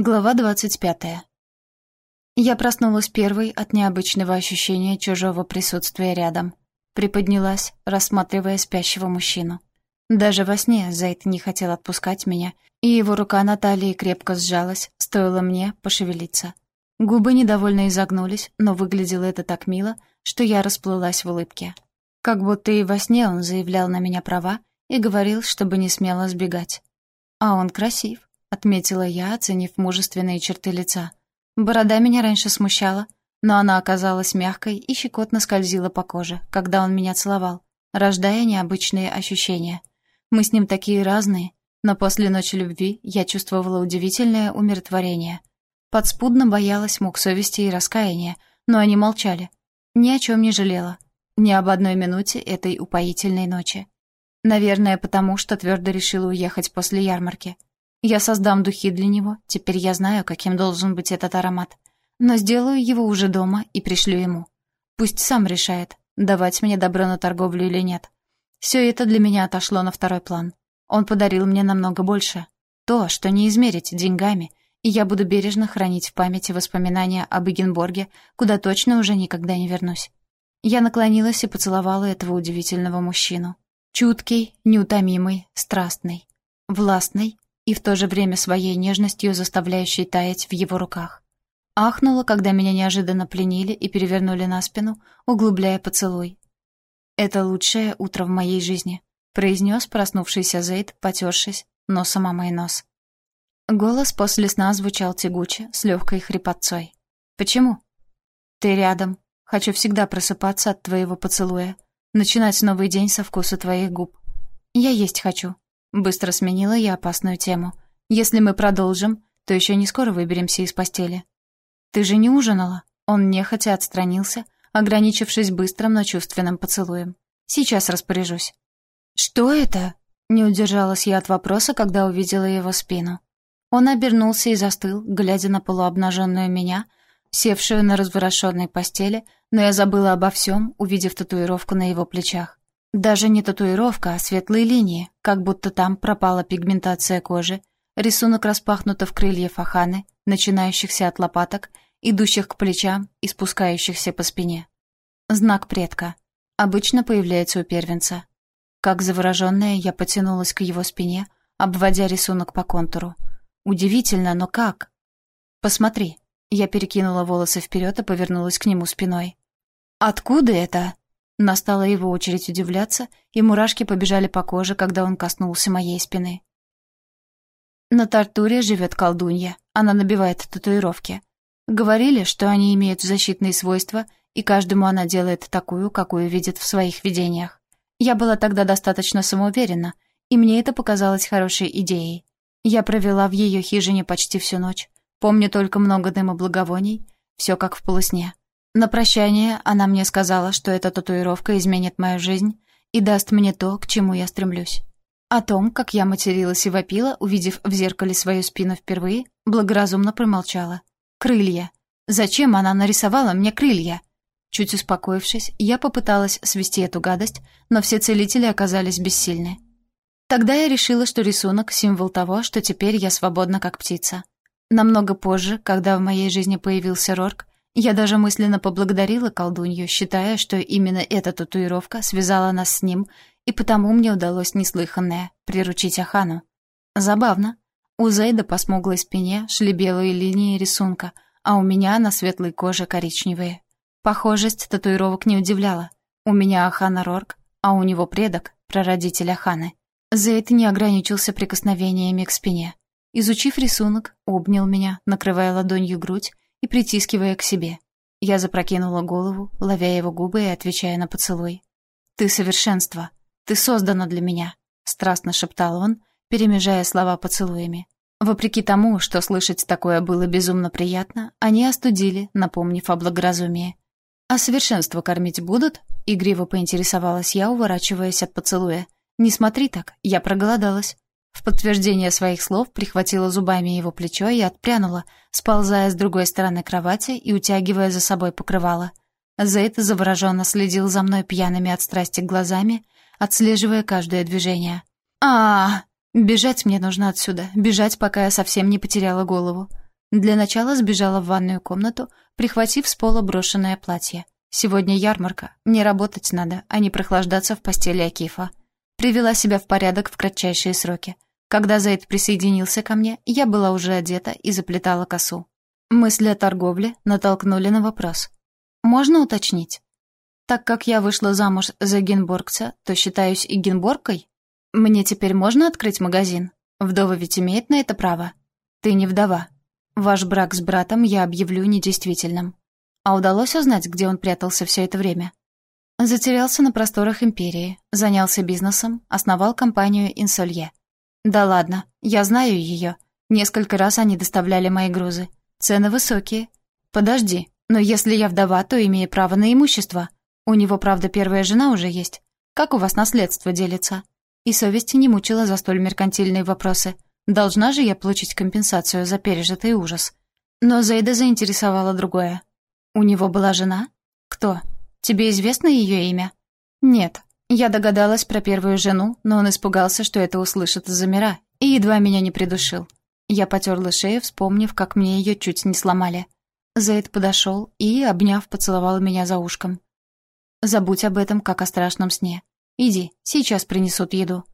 Глава двадцать пятая. Я проснулась первой от необычного ощущения чужого присутствия рядом. Приподнялась, рассматривая спящего мужчину. Даже во сне Зайд не хотел отпускать меня, и его рука на талии крепко сжалась, стоило мне пошевелиться. Губы недовольно изогнулись, но выглядело это так мило, что я расплылась в улыбке. Как будто и во сне он заявлял на меня права и говорил, чтобы не смело сбегать. А он красив. — отметила я, оценив мужественные черты лица. Борода меня раньше смущала, но она оказалась мягкой и щекотно скользила по коже, когда он меня целовал, рождая необычные ощущения. Мы с ним такие разные, но после ночи любви я чувствовала удивительное умиротворение. Подспудно боялась мук совести и раскаяния, но они молчали. Ни о чем не жалела. Ни об одной минуте этой упоительной ночи. Наверное, потому что твердо решила уехать после ярмарки — я создам духи для него, теперь я знаю, каким должен быть этот аромат. Но сделаю его уже дома и пришлю ему. Пусть сам решает, давать мне добро на торговлю или нет. Все это для меня отошло на второй план. Он подарил мне намного больше. То, что не измерить деньгами, и я буду бережно хранить в памяти воспоминания об Эгенборге, куда точно уже никогда не вернусь. Я наклонилась и поцеловала этого удивительного мужчину. Чуткий, неутомимый, страстный, властный и в то же время своей нежностью заставляющей таять в его руках. Ахнула, когда меня неожиданно пленили и перевернули на спину, углубляя поцелуй. «Это лучшее утро в моей жизни», — произнес проснувшийся Зейд, потершись носом о мой нос. Голос после сна звучал тягуче, с легкой хрипотцой. «Почему?» «Ты рядом. Хочу всегда просыпаться от твоего поцелуя. Начинать новый день со вкуса твоих губ. Я есть хочу», Быстро сменила я опасную тему. «Если мы продолжим, то еще не скоро выберемся из постели». «Ты же не ужинала?» Он нехотя отстранился, ограничившись быстрым, но чувственным поцелуем. «Сейчас распоряжусь». «Что это?» Не удержалась я от вопроса, когда увидела его спину. Он обернулся и застыл, глядя на полуобнаженную меня, севшую на разворошенной постели, но я забыла обо всем, увидев татуировку на его плечах. Даже не татуировка, а светлые линии, как будто там пропала пигментация кожи, рисунок распахнутых крыльев аханы, начинающихся от лопаток, идущих к плечам и спускающихся по спине. Знак предка. Обычно появляется у первенца. Как завороженная, я потянулась к его спине, обводя рисунок по контуру. Удивительно, но как? «Посмотри». Я перекинула волосы вперед и повернулась к нему спиной. «Откуда это?» Настала его очередь удивляться, и мурашки побежали по коже, когда он коснулся моей спины. На Тартуре живет колдунья. Она набивает татуировки. Говорили, что они имеют защитные свойства, и каждому она делает такую, какую видит в своих видениях. Я была тогда достаточно самоуверена, и мне это показалось хорошей идеей. Я провела в ее хижине почти всю ночь. Помню только много дыма благовоний, все как в полусне. На прощание она мне сказала, что эта татуировка изменит мою жизнь и даст мне то, к чему я стремлюсь. О том, как я материлась и вопила, увидев в зеркале свою спину впервые, благоразумно промолчала. Крылья. Зачем она нарисовала мне крылья? Чуть успокоившись, я попыталась свести эту гадость, но все целители оказались бессильны. Тогда я решила, что рисунок — символ того, что теперь я свободна как птица. Намного позже, когда в моей жизни появился Рорк, я даже мысленно поблагодарила колдунью, считая, что именно эта татуировка связала нас с ним, и потому мне удалось неслыханное — приручить Ахану. Забавно. У Зейда по смуглой спине шли белые линии рисунка, а у меня на светлой коже коричневые. Похожесть татуировок не удивляла. У меня Ахана Рорк, а у него предок, прародитель Аханы. Зейд не ограничился прикосновениями к спине. Изучив рисунок, обнял меня, накрывая ладонью грудь, и притискивая к себе. Я запрокинула голову, ловя его губы и отвечая на поцелуй. «Ты совершенство. Ты создана для меня», — страстно шептал он, перемежая слова поцелуями. Вопреки тому, что слышать такое было безумно приятно, они остудили, напомнив о благоразумии. «А совершенство кормить будут?» — игриво поинтересовалась я, уворачиваясь от поцелуя. «Не смотри так, я проголодалась». В подтверждение своих слов прихватила зубами его плечо и отпрянула, сползая с другой стороны кровати и утягивая за собой покрывало. Зейд завороженно следил за мной пьяными от страсти глазами, отслеживая каждое движение. -а, -а Бежать мне нужно отсюда, бежать, пока я совсем не потеряла голову. Для начала сбежала в ванную комнату, прихватив с пола брошенное платье. Сегодня ярмарка, мне работать надо, а не прохлаждаться в постели Акифа. Привела себя в порядок в кратчайшие сроки. Когда Зайд присоединился ко мне, я была уже одета и заплетала косу. Мысли о торговле натолкнули на вопрос. «Можно уточнить?» «Так как я вышла замуж за генборгца, то считаюсь и генборгкой? Мне теперь можно открыть магазин? Вдова ведь имеет на это право. Ты не вдова. Ваш брак с братом я объявлю недействительным. А удалось узнать, где он прятался все это время?» Затерялся на просторах империи, занялся бизнесом, основал компанию «Инсолье». «Да ладно, я знаю ее. Несколько раз они доставляли мои грузы. Цены высокие. Подожди, но если я вдова, то имею право на имущество. У него, правда, первая жена уже есть. Как у вас наследство делится? И совесть не мучила за столь меркантильные вопросы. Должна же я получить компенсацию за пережитый ужас. Но Зейда заинтересовала другое. У него была жена? Кто? Тебе известно ее имя? Нет. Я догадалась про первую жену, но он испугался, что это услышит из-за мира, и едва меня не придушил. Я потерла шею, вспомнив, как мне ее чуть не сломали. Зейд подошел и, обняв, поцеловал меня за ушком. «Забудь об этом, как о страшном сне. Иди, сейчас принесут еду».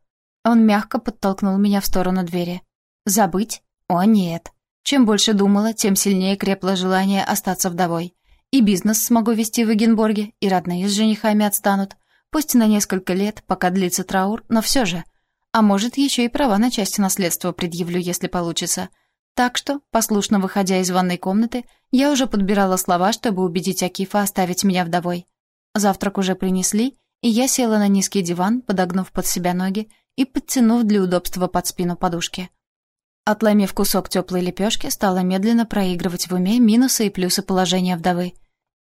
Он мягко подтолкнул меня в сторону двери. «Забыть? О, нет. Чем больше думала, тем сильнее крепло желание остаться вдовой. И бизнес смогу вести в Эгенборге, и родные с женихами отстанут. Пусть на несколько лет, пока длится траур, но все же. А может, еще и права на часть наследства предъявлю, если получится. Так что, послушно выходя из ванной комнаты, я уже подбирала слова, чтобы убедить Акифа оставить меня вдовой. Завтрак уже принесли, и я села на низкий диван, подогнув под себя ноги и подтянув для удобства под спину подушки. Отломив кусок теплой лепешки, стала медленно проигрывать в уме минусы и плюсы положения вдовы.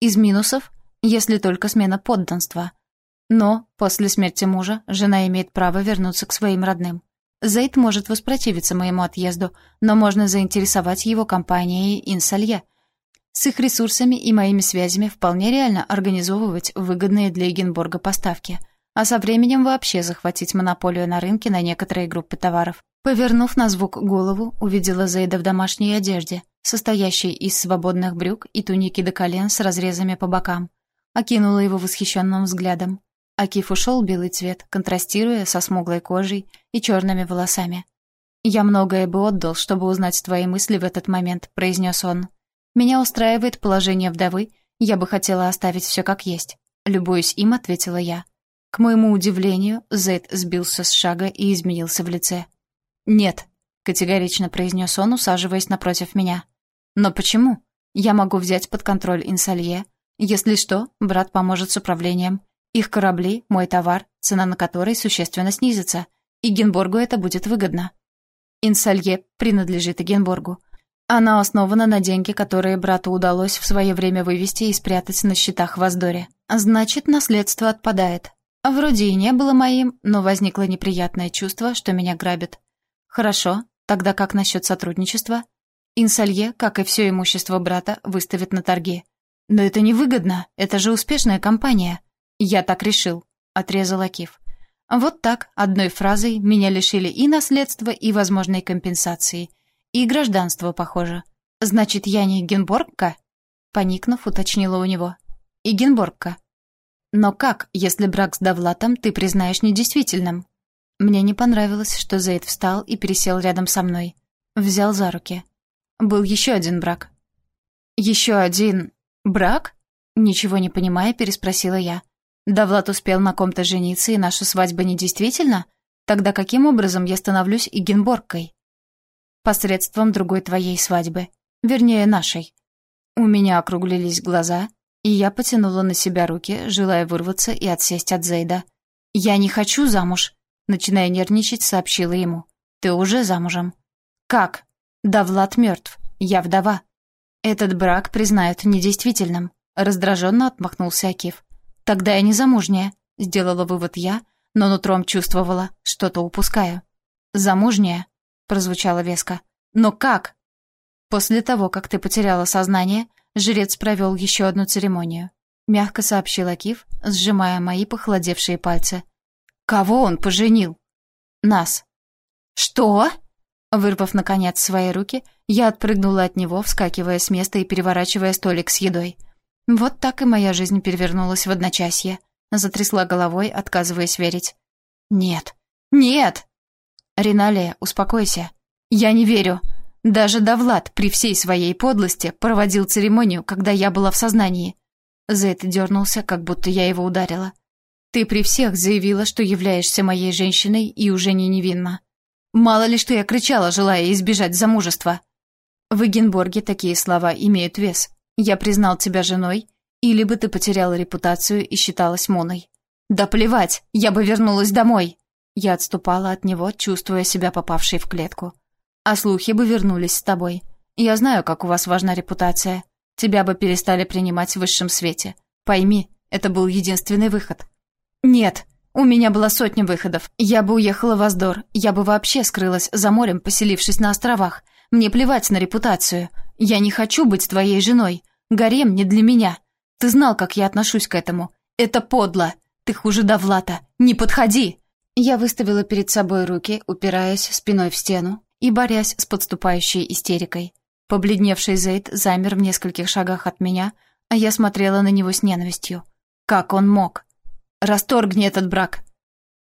Из минусов, если только смена подданства — но после смерти мужа жена имеет право вернуться к своим родным. Зейд может воспротивиться моему отъезду, но можно заинтересовать его компанией Инсалье. С их ресурсами и моими связями вполне реально организовывать выгодные для Эгенборга поставки, а со временем вообще захватить монополию на рынке на некоторые группы товаров. Повернув на звук голову, увидела Зейда в домашней одежде, состоящей из свободных брюк и туники до колен с разрезами по бокам. Окинула его восхищенным взглядом. Акиф ушел белый цвет, контрастируя со смуглой кожей и черными волосами. «Я многое бы отдал, чтобы узнать твои мысли в этот момент», — произнес он. «Меня устраивает положение вдовы, я бы хотела оставить все как есть». Любуюсь им, ответила я. К моему удивлению, Зейд сбился с шага и изменился в лице. «Нет», — категорично произнес он, усаживаясь напротив меня. «Но почему? Я могу взять под контроль Инсалье. Если что, брат поможет с управлением. Их корабли — мой товар, цена на который существенно снизится, и Генборгу это будет выгодно. Инсалье принадлежит Генборгу. Она основана на деньги, которые брату удалось в свое время вывести и спрятать на счетах в Аздоре. Значит, наследство отпадает. Вроде и не было моим, но возникло неприятное чувство, что меня грабят. Хорошо, тогда как насчет сотрудничества? Инсалье, как и все имущество брата, выставит на торги. Но это невыгодно, это же успешная компания. «Я так решил», — отрезал Акиф. Вот так, одной фразой, меня лишили и наследства, и возможной компенсации. И гражданства, похоже. Значит, я не Генборгка? Поникнув, уточнила у него. И Генборгка. Но как, если брак с Давлатом ты признаешь недействительным? Мне не понравилось, что Зейд встал и пересел рядом со мной. Взял за руки. Был еще один брак. Еще один... брак? Ничего не понимая, переспросила я. Да Влад успел на ком-то жениться, и наша свадьба недействительна? Тогда каким образом я становлюсь Игенборгкой? Посредством другой твоей свадьбы. Вернее, нашей. У меня округлились глаза, и я потянула на себя руки, желая вырваться и отсесть от Зейда. «Я не хочу замуж», — начиная нервничать, сообщила ему. «Ты уже замужем». «Как?» «Да Влад мертв. Я вдова». «Этот брак признают недействительным», — раздраженно отмахнулся Акив. «Тогда я не замужняя», — сделала вывод я, но нутром чувствовала, что-то упускаю. «Замужняя?» — прозвучало веско. «Но как?» «После того, как ты потеряла сознание, жрец провел еще одну церемонию», — мягко сообщил Акиф, сжимая мои похолодевшие пальцы. «Кого он поженил?» «Нас». «Что?» Вырвав, наконец, свои руки, Я отпрыгнула от него, вскакивая с места и переворачивая столик с едой. Вот так и моя жизнь перевернулась в одночасье. Затрясла головой, отказываясь верить. «Нет! Нет!» «Риналия, успокойся. Я не верю. Даже Давлад при всей своей подлости проводил церемонию, когда я была в сознании». Зейд дернулся, как будто я его ударила. «Ты при всех заявила, что являешься моей женщиной и уже не невинна. Мало ли, что я кричала, желая избежать замужества». В Эгенборге такие слова имеют вес. Я признал тебя женой, или бы ты потеряла репутацию и считалась моной. Да плевать, я бы вернулась домой. Я отступала от него, чувствуя себя попавшей в клетку. А слухи бы вернулись с тобой. Я знаю, как у вас важна репутация. Тебя бы перестали принимать в высшем свете. Пойми, это был единственный выход. Нет, у меня была сотня выходов. Я бы уехала в Аздор, я бы вообще скрылась за морем, поселившись на островах. Мне плевать на репутацию. Я не хочу быть твоей женой. Гарем не для меня. Ты знал, как я отношусь к этому. Это подло. Ты хуже Давлата. Не подходи!» Я выставила перед собой руки, упираясь спиной в стену и борясь с подступающей истерикой. Побледневший Зейд замер в нескольких шагах от меня, а я смотрела на него с ненавистью. Как он мог? Расторгни этот брак.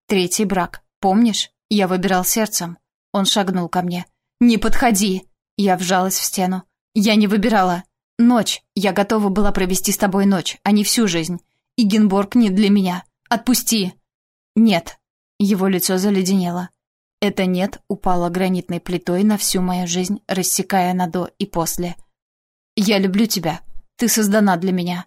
Третий брак. Помнишь? Я выбирал сердцем. Он шагнул ко мне. «Не подходи!» Я вжалась в стену. «Я не выбирала. Ночь. Я готова была провести с тобой ночь, а не всю жизнь. Игенборг не для меня. Отпусти!» «Нет». Его лицо заледенело. Это «нет» упало гранитной плитой на всю мою жизнь, рассекая на «до» и «после». «Я люблю тебя. Ты создана для меня.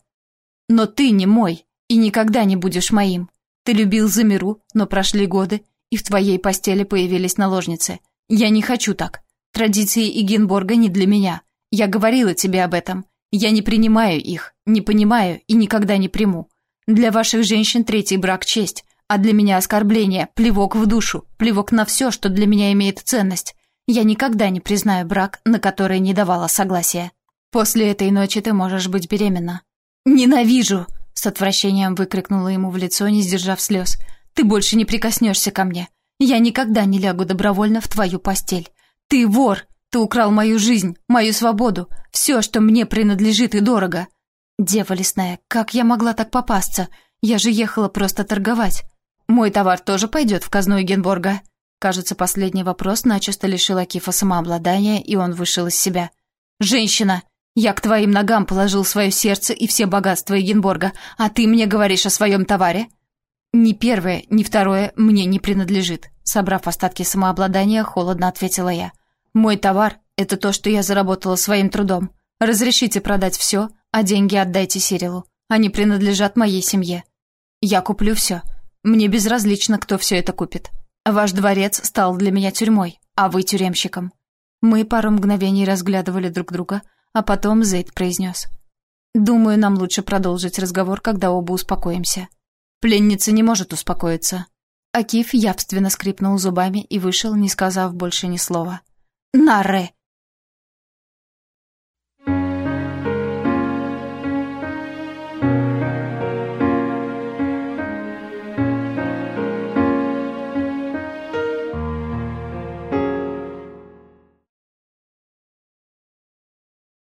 Но ты не мой и никогда не будешь моим. Ты любил Замиру, но прошли годы, и в твоей постели появились наложницы. Я не хочу так. Традиции Игенборга не для меня. Я говорила тебе об этом. Я не принимаю их, не понимаю и никогда не приму. Для ваших женщин третий брак – честь, а для меня оскорбление, плевок в душу, плевок на все, что для меня имеет ценность. Я никогда не признаю брак, на который не давала согласия. После этой ночи ты можешь быть беременна. «Ненавижу!» – с отвращением выкрикнула ему в лицо, не сдержав слез. «Ты больше не прикоснешься ко мне. Я никогда не лягу добровольно в твою постель. Ты вор! Ты украл мою жизнь, мою свободу, все, что мне принадлежит и дорого. Дева лесная, как я могла так попасться? Я же ехала просто торговать. Мой товар тоже пойдет в казну Эгенборга. Кажется, последний вопрос начисто лишил Акифа самообладания, и он вышел из себя. «Женщина! Я к твоим ногам положил свое сердце и все богатства Эгенборга, а ты мне говоришь о своем товаре?» «Ни первое, ни второе мне не принадлежит», собрав остатки самообладания, холодно ответила я. «Мой товар — это то, что я заработала своим трудом. Разрешите продать все, а деньги отдайте Сирилу. Они принадлежат моей семье. Я куплю все. Мне безразлично, кто все это купит. Ваш дворец стал для меня тюрьмой, а вы тюремщиком». Мы пару мгновений разглядывали друг друга, а потом Зейд произнес. «Думаю, нам лучше продолжить разговор, когда оба успокоимся». Пленница не может успокоиться. Акиф явственно скрипнул зубами и вышел, не сказав больше ни слова. «Нарре!»